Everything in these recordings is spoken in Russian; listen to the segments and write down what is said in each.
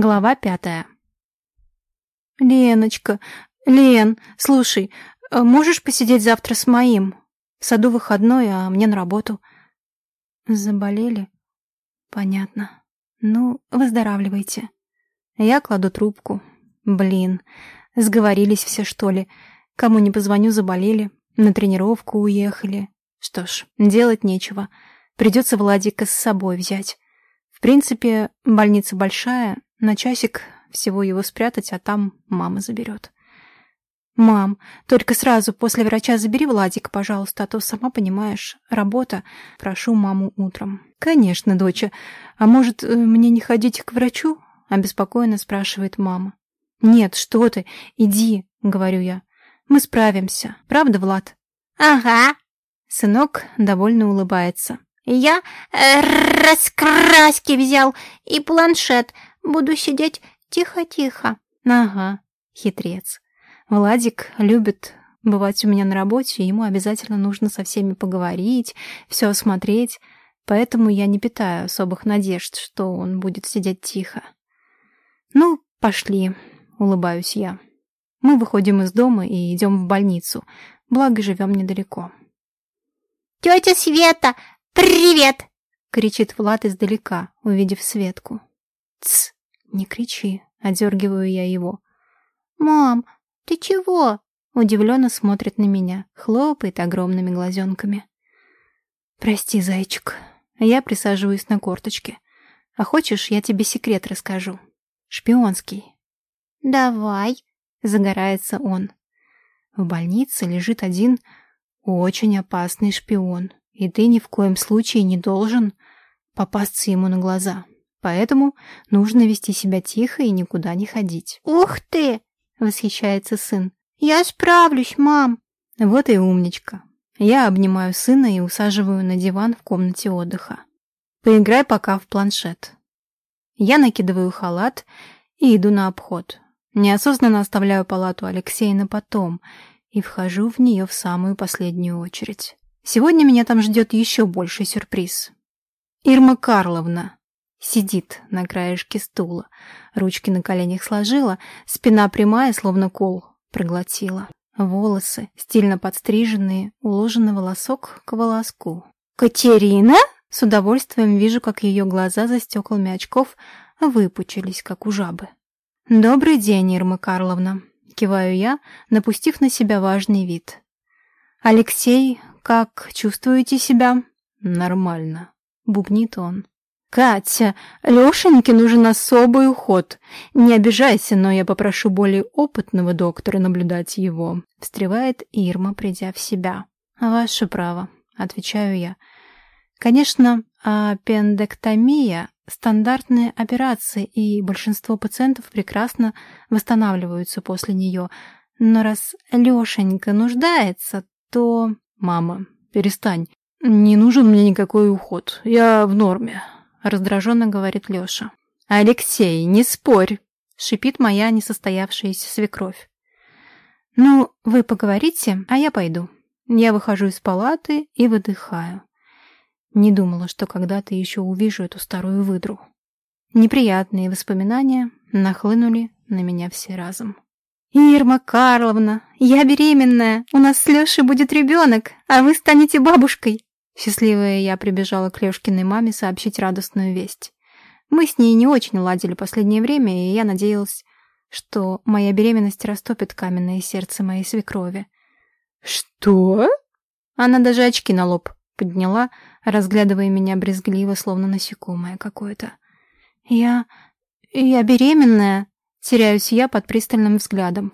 Глава пятая. «Леночка, Лен, слушай, а можешь посидеть завтра с моим? В саду выходной, а мне на работу». «Заболели?» «Понятно. Ну, выздоравливайте». Я кладу трубку. Блин, сговорились все, что ли. Кому не позвоню, заболели. На тренировку уехали. Что ж, делать нечего. Придется Владика с собой взять. В принципе, больница большая, на часик всего его спрятать, а там мама заберет. «Мам, только сразу после врача забери Владика, пожалуйста, а то, сама понимаешь, работа. Прошу маму утром». «Конечно, доча. А может, э, мне не ходить к врачу?» — обеспокоенно спрашивает мама. «Нет, что ты, иди», — говорю я. «Мы справимся. Правда, Влад?» «Ага». Сынок довольно улыбается. «Я э, раскраски взял и планшет. Буду сидеть тихо-тихо. Ага, хитрец. Владик любит бывать у меня на работе, ему обязательно нужно со всеми поговорить, все осмотреть, поэтому я не питаю особых надежд, что он будет сидеть тихо. Ну, пошли, улыбаюсь я. Мы выходим из дома и идем в больницу, благо живем недалеко. «Тетя Света, привет!» — кричит Влад издалека, увидев Светку. «Тсс!» «Не кричи», — одергиваю я его. «Мам, ты чего?» Удивленно смотрит на меня, хлопает огромными глазенками. «Прости, зайчик». Я присаживаюсь на корточке. «А хочешь, я тебе секрет расскажу? Шпионский». «Давай», — загорается он. В больнице лежит один очень опасный шпион, и ты ни в коем случае не должен попасться ему на глаза. Поэтому нужно вести себя тихо и никуда не ходить. «Ух ты!» — восхищается сын. «Я справлюсь, мам!» Вот и умничка. Я обнимаю сына и усаживаю на диван в комнате отдыха. Поиграй пока в планшет. Я накидываю халат и иду на обход. Неосознанно оставляю палату Алексея на потом и вхожу в нее в самую последнюю очередь. Сегодня меня там ждет еще больший сюрприз. Ирма Карловна, Сидит на краешке стула, ручки на коленях сложила, спина прямая, словно кол, проглотила. Волосы, стильно подстриженные, уложены волосок к волоску. «Катерина?» С удовольствием вижу, как ее глаза за стеклами очков выпучились, как у жабы. «Добрый день, Ирма Карловна», — киваю я, напустив на себя важный вид. «Алексей, как чувствуете себя?» «Нормально», — бубнит он. «Катя, Лешеньке нужен особый уход. Не обижайся, но я попрошу более опытного доктора наблюдать его», — встревает Ирма, придя в себя. «Ваше право», — отвечаю я. «Конечно, аппендэктомия — стандартная операция, и большинство пациентов прекрасно восстанавливаются после нее. Но раз Лешенька нуждается, то...» «Мама, перестань. Не нужен мне никакой уход. Я в норме», — раздраженно говорит Леша. «Алексей, не спорь!» — шипит моя несостоявшаяся свекровь. «Ну, вы поговорите, а я пойду». Я выхожу из палаты и выдыхаю. Не думала, что когда-то еще увижу эту старую выдру. Неприятные воспоминания нахлынули на меня все разом. «Ирма Карловна, я беременная, у нас с Лешей будет ребенок, а вы станете бабушкой!» Счастливая я прибежала к Лёшкиной маме сообщить радостную весть. Мы с ней не очень ладили последнее время, и я надеялась, что моя беременность растопит каменное сердце моей свекрови. «Что?» Она даже очки на лоб подняла, разглядывая меня брезгливо, словно насекомое какое-то. «Я... я беременная?» Теряюсь я под пристальным взглядом.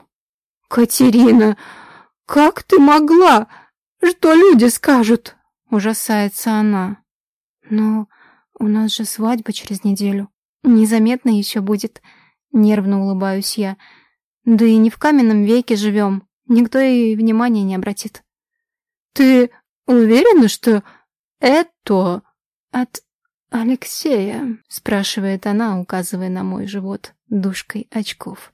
«Катерина, как ты могла? Что люди скажут?» Ужасается она. Но у нас же свадьба через неделю. Незаметно еще будет. Нервно улыбаюсь я. Да и не в каменном веке живем. Никто и внимания не обратит. Ты уверена, что это от Алексея? Спрашивает она, указывая на мой живот душкой очков.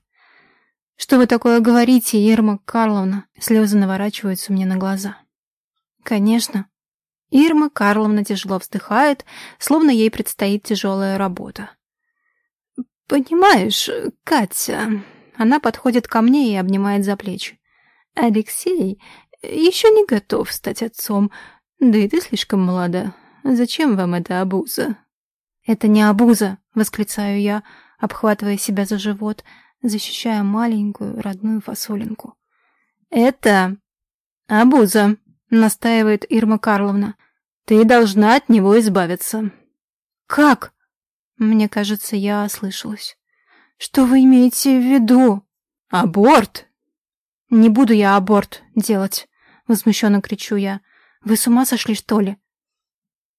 Что вы такое говорите, Ирма Карловна? Слезы наворачиваются мне на глаза. Конечно, Ирма Карловна тяжело вздыхает, словно ей предстоит тяжелая работа. Понимаешь, Катя... Она подходит ко мне и обнимает за плечи. Алексей еще не готов стать отцом, да и ты слишком молода. Зачем вам эта обуза? Это не обуза, восклицаю я, обхватывая себя за живот, защищая маленькую родную фасолинку. Это обуза, настаивает Ирма Карловна. Ты должна от него избавиться. Как? Мне кажется, я ослышалась. Что вы имеете в виду? Аборт? Не буду я аборт делать, возмущенно кричу я. Вы с ума сошли, что ли?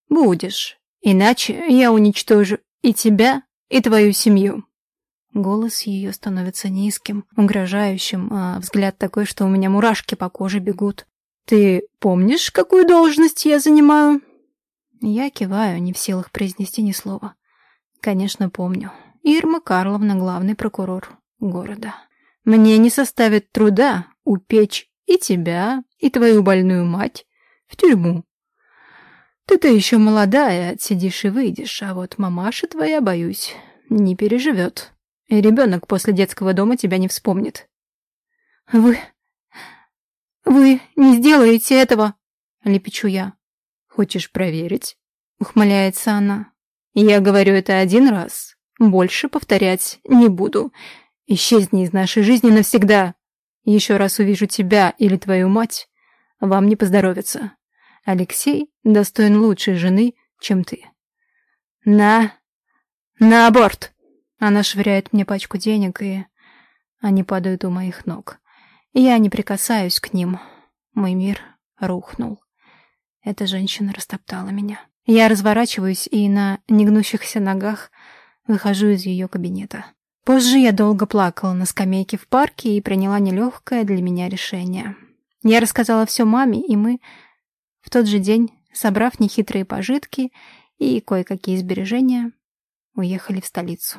Будешь. Иначе я уничтожу и тебя, и твою семью. Голос ее становится низким, угрожающим, а взгляд такой, что у меня мурашки по коже бегут. «Ты помнишь, какую должность я занимаю?» Я киваю, не в силах произнести ни слова. «Конечно, помню. Ирма Карловна, главный прокурор города. Мне не составит труда упечь и тебя, и твою больную мать в тюрьму. Ты-то еще молодая, отсидишь и выйдешь, а вот мамаша твоя, боюсь, не переживет. И ребенок после детского дома тебя не вспомнит. Вы... вы не сделаете этого, лепечу я. Хочешь проверить? Ухмыляется она. Я говорю это один раз, больше повторять не буду. Исчезни из нашей жизни навсегда. Еще раз увижу тебя или твою мать, вам не поздоровится. Алексей достоин лучшей жены, чем ты. На... на аборт!» Она швыряет мне пачку денег, и они падают у моих ног. Я не прикасаюсь к ним. Мой мир рухнул. Эта женщина растоптала меня. Я разворачиваюсь и на негнущихся ногах выхожу из ее кабинета. Позже я долго плакала на скамейке в парке и приняла нелегкое для меня решение. Я рассказала все маме, и мы в тот же день, собрав нехитрые пожитки и кое-какие сбережения, уехали в столицу.